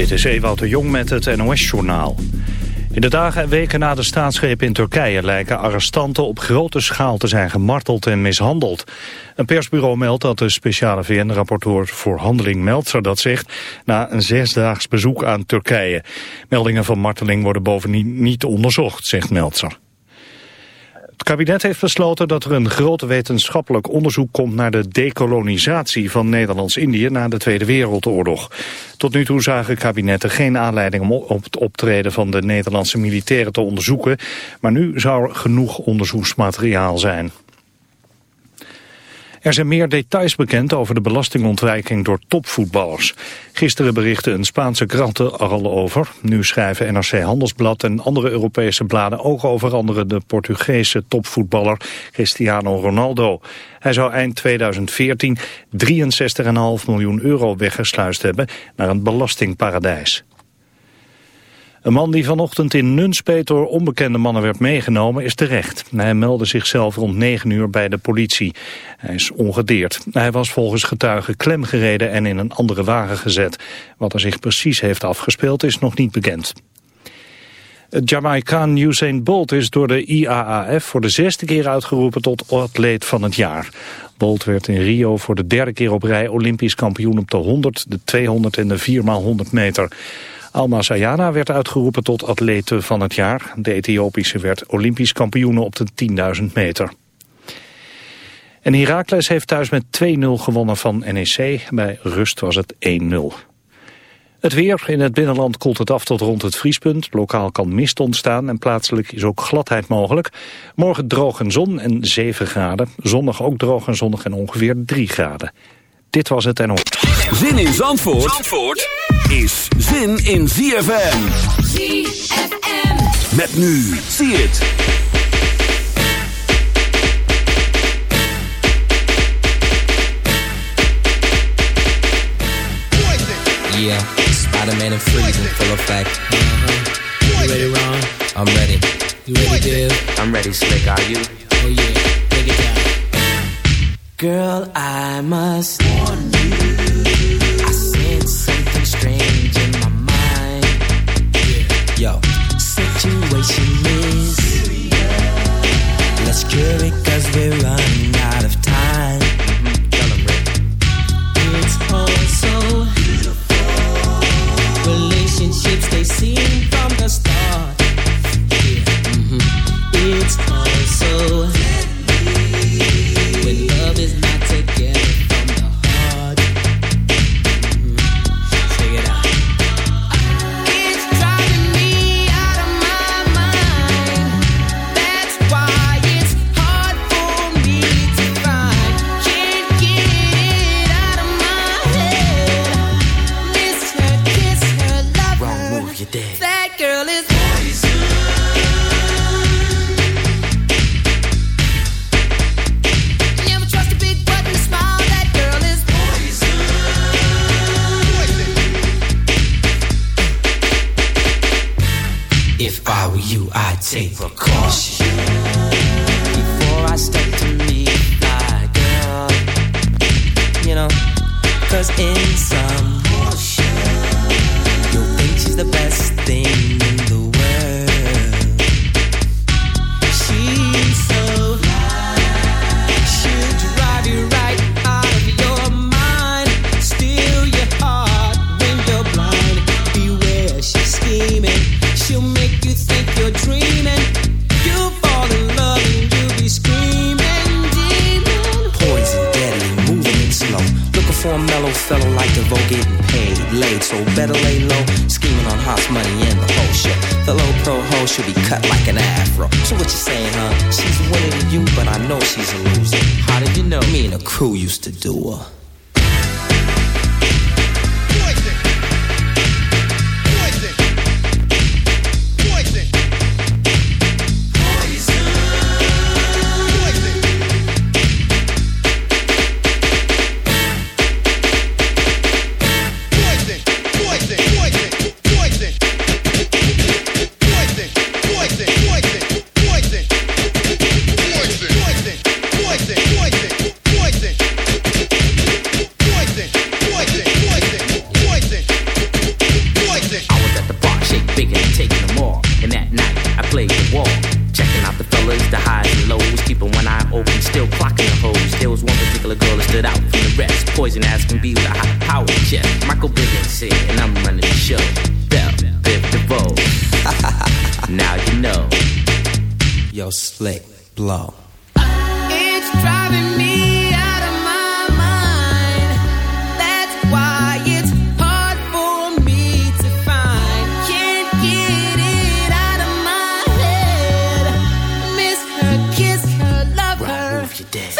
Dit is Ewout de Jong met het NOS-journaal. In de dagen en weken na de staatsgreep in Turkije lijken arrestanten op grote schaal te zijn gemarteld en mishandeld. Een persbureau meldt dat de speciale VN-rapporteur voor handeling Meltzer dat zegt na een zesdaags bezoek aan Turkije. Meldingen van marteling worden bovendien niet onderzocht, zegt Meltzer. Het kabinet heeft besloten dat er een groot wetenschappelijk onderzoek komt naar de dekolonisatie van Nederlands-Indië na de Tweede Wereldoorlog. Tot nu toe zagen kabinetten geen aanleiding om op het optreden van de Nederlandse militairen te onderzoeken, maar nu zou er genoeg onderzoeksmateriaal zijn. Er zijn meer details bekend over de belastingontwijking door topvoetballers. Gisteren berichten een Spaanse kranten er al over. Nu schrijven NRC Handelsblad en andere Europese bladen ook over andere de Portugese topvoetballer Cristiano Ronaldo. Hij zou eind 2014 63,5 miljoen euro weggesluist hebben naar een belastingparadijs. Een man die vanochtend in Nunspeet door onbekende mannen werd meegenomen is terecht. Hij meldde zichzelf rond 9 uur bij de politie. Hij is ongedeerd. Hij was volgens getuigen klemgereden en in een andere wagen gezet. Wat er zich precies heeft afgespeeld is nog niet bekend. Jamaicaan Usain Bolt is door de IAAF voor de zesde keer uitgeroepen tot atleet van het jaar. Bolt werd in Rio voor de derde keer op rij Olympisch kampioen op de 100, de 200 en de 4x100 meter. Alma Sayana werd uitgeroepen tot atlete van het jaar. De Ethiopische werd Olympisch kampioene op de 10.000 meter. En Heracles heeft thuis met 2-0 gewonnen van NEC. Bij rust was het 1-0. Het weer. In het binnenland koelt het af tot rond het vriespunt. Lokaal kan mist ontstaan en plaatselijk is ook gladheid mogelijk. Morgen droog en zon en 7 graden. Zondag ook droog en zonnig en ongeveer 3 graden. Dit was het en op. Zin in Zandvoort, Zandvoort is zin in ZFM. ZFM. Met nu. Zie het. Yeah, Spider-Man and Freeze in full effect. Uh-huh. You ready, Ron? I'm ready. You ready, Dave? I'm ready, Slick. Are you? Oh yeah, take it down. Girl, I must warn you. Situation is Let's cure it cause we're running out and the crew used to do her. Her.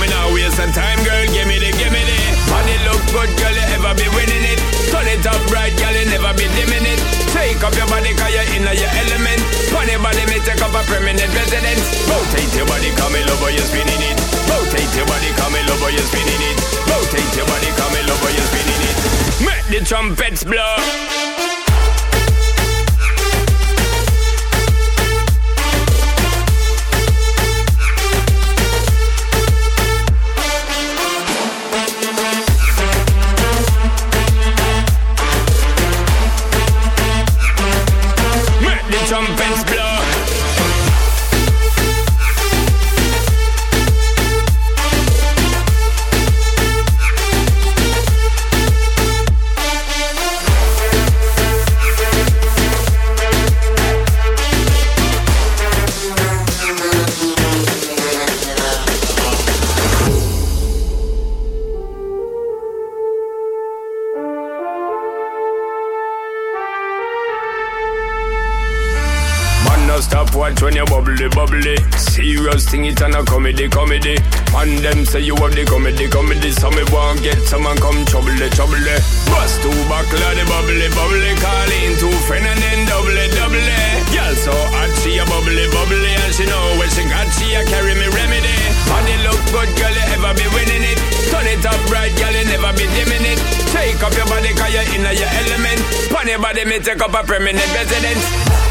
come in over, oh, you're spinning it. Rotate your body, come in over, oh, you're spinning it. Rotate your body, come in over, oh, you're spinning it. Make the trumpets blow. Comedy, comedy. And them say you have the comedy, comedy. So me want get some someone come trouble, the trouble. Bust two buckle of the bubbly, bubbly. Call in two friend and then double, double. Girl so hot, she a bubbly, bubbly. And she know when she got, she a carry me remedy. Body look good, girl, you ever be winning it. Turn it up right, girl, you never be dimming it. Take up your body, cause you're in your element. Pon your body, me take up a permanent residence.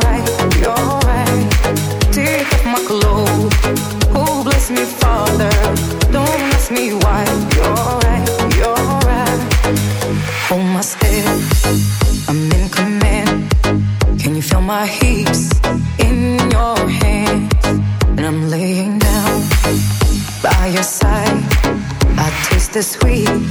sweet.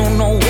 don't know